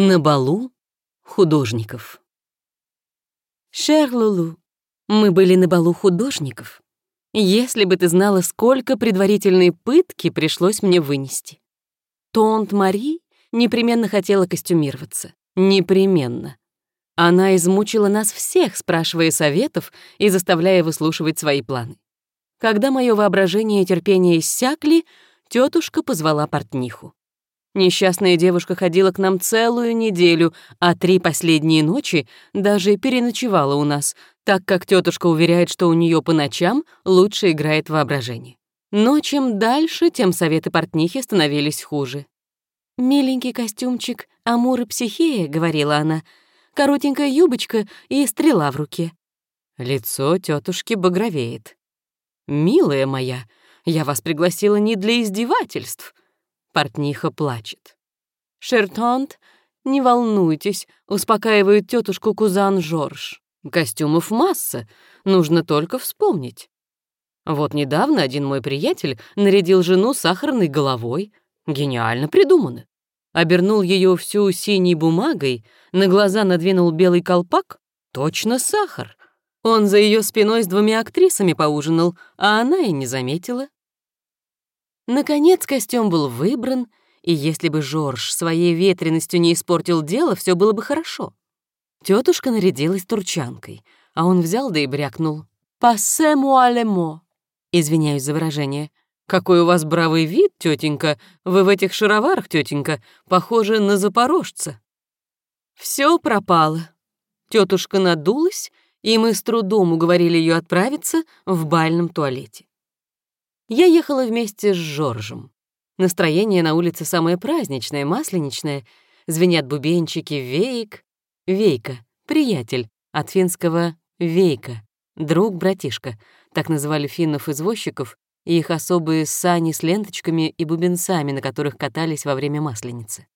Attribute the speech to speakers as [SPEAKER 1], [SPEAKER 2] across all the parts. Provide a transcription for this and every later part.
[SPEAKER 1] На балу художников. Шер Лулу, мы были на балу художников. Если бы ты знала, сколько предварительной пытки пришлось мне вынести. Тонт Мари непременно хотела костюмироваться. Непременно. Она измучила нас всех, спрашивая советов и заставляя выслушивать свои планы. Когда мое воображение и терпение иссякли, тетушка позвала портниху. Несчастная девушка ходила к нам целую неделю, а три последние ночи даже переночевала у нас, так как тетушка уверяет, что у нее по ночам лучше играет воображение. Но чем дальше, тем советы портнихи становились хуже. «Миленький костюмчик Амур и Психея», — говорила она, «коротенькая юбочка и стрела в руке». Лицо тетушки багровеет. «Милая моя, я вас пригласила не для издевательств. Портниха плачет. «Шертонт, не волнуйтесь», — успокаивает тетушку кузан Жорж. «Костюмов масса, нужно только вспомнить». Вот недавно один мой приятель нарядил жену сахарной головой. Гениально придумано. Обернул ее всю синей бумагой, на глаза надвинул белый колпак. Точно сахар. Он за ее спиной с двумя актрисами поужинал, а она и не заметила. Наконец костюм был выбран, и если бы Жорж своей ветренностью не испортил дело, все было бы хорошо. Тетушка нарядилась турчанкой, а он взял да и брякнул. «Пассе муалемо». Извиняюсь за выражение. «Какой у вас бравый вид, тетенька! Вы в этих шароварах, тетенька, похожи на запорожца». Все пропало. Тетушка надулась, и мы с трудом уговорили ее отправиться в бальном туалете. Я ехала вместе с Жоржем. Настроение на улице самое праздничное, масленичное. Звенят бубенчики «Вейк». «Вейка» — приятель, от финского «Вейка» — друг-братишка. Так называли финнов-извозчиков и их особые сани с ленточками и бубенцами, на которых катались во время Масленицы.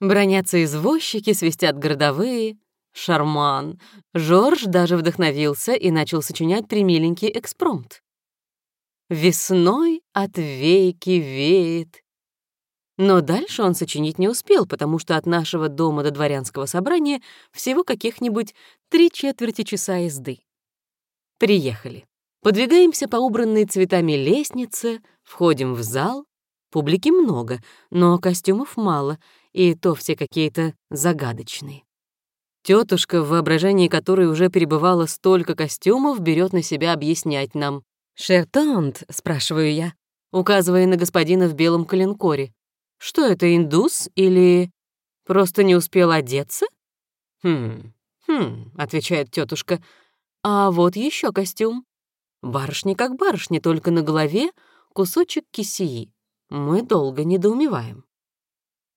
[SPEAKER 1] Бронятся извозчики, свистят городовые. Шарман. Жорж даже вдохновился и начал сочинять примиленький экспромт. Весной от вейки веет. Но дальше он сочинить не успел, потому что от нашего дома до дворянского собрания всего каких-нибудь три четверти часа езды. Приехали. Подвигаемся по убранной цветами лестнице, входим в зал. Публики много, но костюмов мало, и то все какие-то загадочные. Тетушка, в воображении которой уже перебывало столько костюмов, берет на себя объяснять нам. «Шертант?» — спрашиваю я, указывая на господина в белом коленкоре. «Что это, индус или просто не успел одеться?» «Хм, хм», — отвечает тетушка. «А вот еще костюм. Барышня как барышня, только на голове кусочек кисии. Мы долго недоумеваем».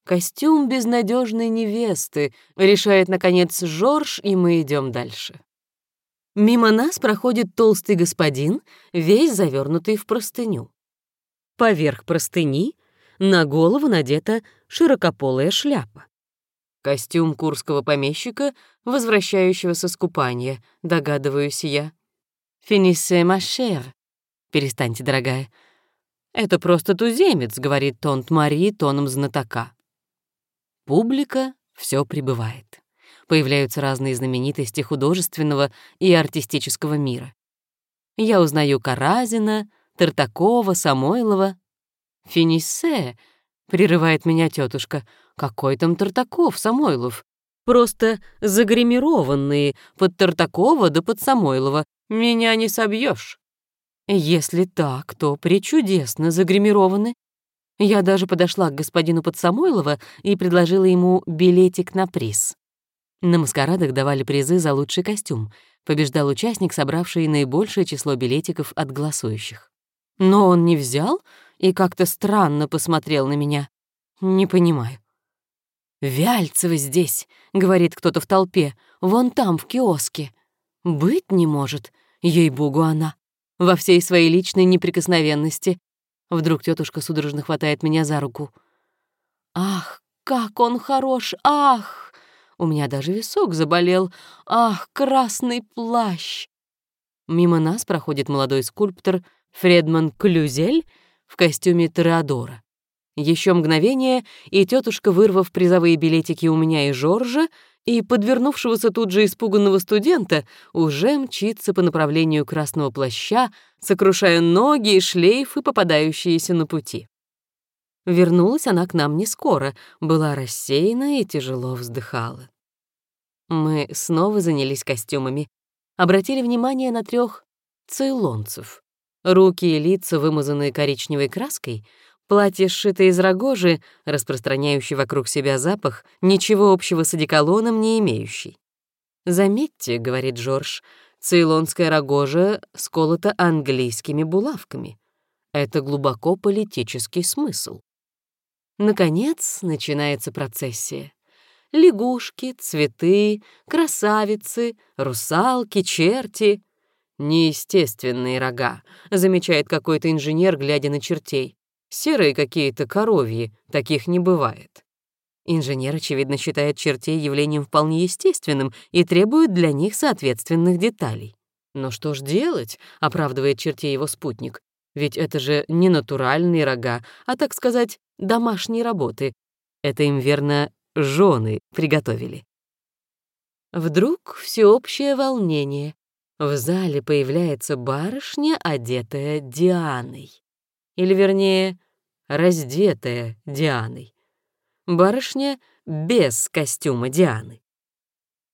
[SPEAKER 1] «Костюм безнадежной невесты», — решает, наконец, Жорж, и мы идем дальше. Мимо нас проходит толстый господин, весь завернутый в простыню. Поверх простыни на голову надета широкополая шляпа. Костюм курского помещика, возвращающегося с купания, догадываюсь я. «Финисе машер». «Перестаньте, дорогая». «Это просто туземец», — говорит Тонт Мари тоном знатока. Публика все прибывает появляются разные знаменитости художественного и артистического мира. Я узнаю Каразина, Тартакова, Самойлова. «Финисе», — прерывает меня тетушка, — «какой там Тартаков, Самойлов? Просто загримированные под Тартакова да под Самойлова. Меня не собьешь. Если так, то причудесно загримированы. Я даже подошла к господину Подсамойлова и предложила ему билетик на приз. На маскарадах давали призы за лучший костюм. Побеждал участник, собравший наибольшее число билетиков от голосующих. Но он не взял и как-то странно посмотрел на меня. Не понимаю. «Вяльцева здесь», — говорит кто-то в толпе, — «вон там, в киоске». «Быть не может, ей-богу она, во всей своей личной неприкосновенности». Вдруг тетушка судорожно хватает меня за руку. «Ах, как он хорош! Ах!» У меня даже висок заболел. Ах, красный плащ! Мимо нас проходит молодой скульптор Фредман Клюзель в костюме Тореадора. Еще мгновение, и тетушка, вырвав призовые билетики у меня и Жоржа, и подвернувшегося тут же испуганного студента, уже мчится по направлению красного плаща, сокрушая ноги и шлейфы, попадающиеся на пути. Вернулась она к нам не скоро, была рассеяна и тяжело вздыхала. Мы снова занялись костюмами, обратили внимание на трех цейлонцев. Руки и лица, вымазанные коричневой краской, платье, сшитое из рогожи, распространяющий вокруг себя запах, ничего общего с одеколоном не имеющий. «Заметьте», — говорит Джордж, — «цейлонская рогожа сколота английскими булавками. Это глубоко политический смысл». Наконец начинается процессия. Лягушки, цветы, красавицы, русалки, черти. Неестественные рога, замечает какой-то инженер, глядя на чертей. Серые какие-то коровьи, таких не бывает. Инженер, очевидно, считает чертей явлением вполне естественным и требует для них соответственных деталей. Но что ж делать, оправдывает чертей его спутник. Ведь это же не натуральные рога, а, так сказать, домашние работы. Это им, верно, жены приготовили. Вдруг всеобщее волнение. В зале появляется барышня, одетая Дианой. Или, вернее, раздетая Дианой. Барышня без костюма Дианы.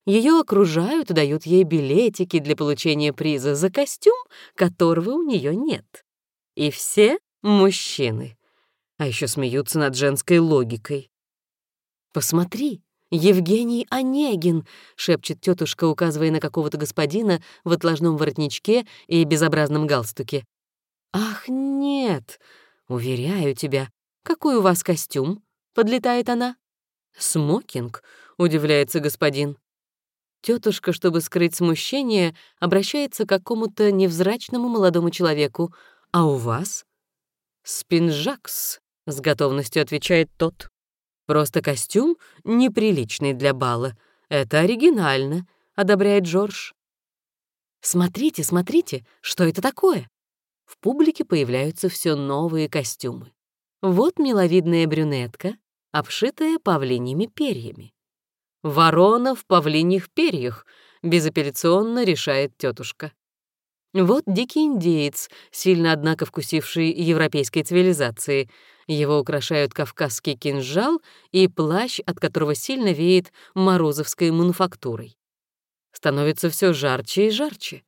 [SPEAKER 1] Ее окружают и дают ей билетики для получения приза за костюм, которого у нее нет. И все мужчины. А еще смеются над женской логикой. «Посмотри, Евгений Онегин!» — шепчет тетушка, указывая на какого-то господина в отложном воротничке и безобразном галстуке. «Ах, нет! Уверяю тебя, какой у вас костюм?» — подлетает она. «Смокинг?» — удивляется господин. Тетушка, чтобы скрыть смущение, обращается к какому-то невзрачному молодому человеку. «А у вас?» «Спинжакс», — с готовностью отвечает тот. Просто костюм неприличный для бала. Это оригинально, одобряет Джордж. Смотрите, смотрите, что это такое? В публике появляются все новые костюмы. Вот миловидная брюнетка, обшитая павлиньими перьями. Ворона в павлиньих перьях, безапелляционно решает тетушка. Вот дикий индеец, сильно, однако, вкусивший европейской цивилизации. Его украшают кавказский кинжал и плащ, от которого сильно веет морозовской мануфактурой. Становится все жарче и жарче.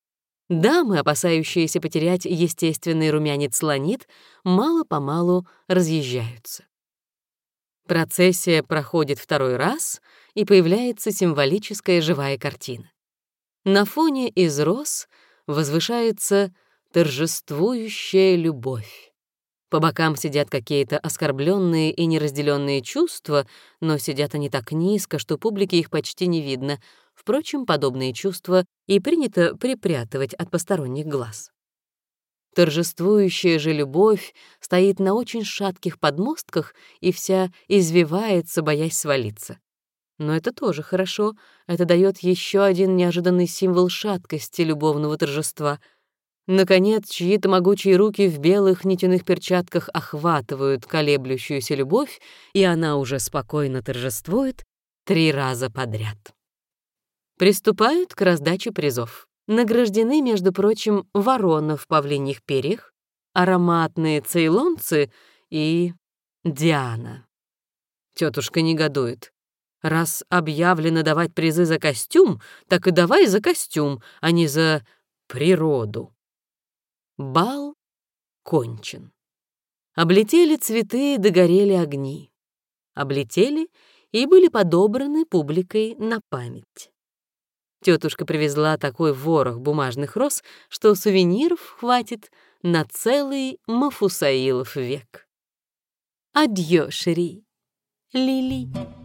[SPEAKER 1] Дамы, опасающиеся потерять естественный румянец слонит, мало-помалу разъезжаются. Процессия проходит второй раз, и появляется символическая живая картина. На фоне из роз — возвышается торжествующая любовь. По бокам сидят какие-то оскорбленные и неразделенные чувства, но сидят они так низко, что публике их почти не видно. Впрочем, подобные чувства и принято припрятывать от посторонних глаз. Торжествующая же любовь стоит на очень шатких подмостках и вся извивается, боясь свалиться. Но это тоже хорошо. Это дает еще один неожиданный символ шаткости любовного торжества. Наконец, чьи-то могучие руки в белых нитяных перчатках охватывают колеблющуюся любовь, и она уже спокойно торжествует три раза подряд. Приступают к раздаче призов. Награждены, между прочим, ворона в павлиньих перьях, ароматные цейлонцы и Диана. Тетушка негодует. Раз объявлено давать призы за костюм, так и давай за костюм, а не за природу. Бал кончен. Облетели цветы, догорели огни. Облетели и были подобраны публикой на память. Тетушка привезла такой ворох бумажных роз, что сувениров хватит на целый Мафусаилов век. Адьё, Шри, Лили.